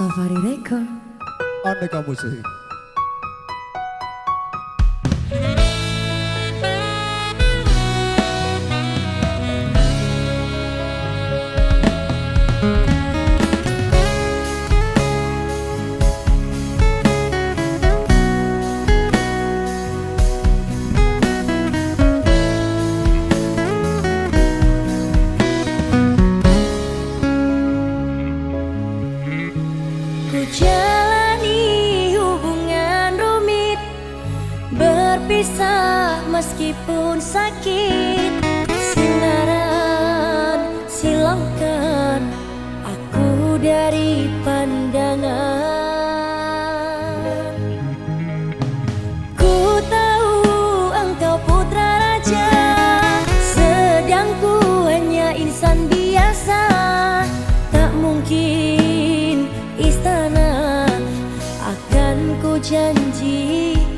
Safari Record Aneka Musik berpisah meskipun sakit. Sinaran silangkan aku dari pandangan. Ku tahu engkau putra raja Sedang ku hanya insan biasa. Tak mungkin istana akan ku janjikan.